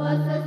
was a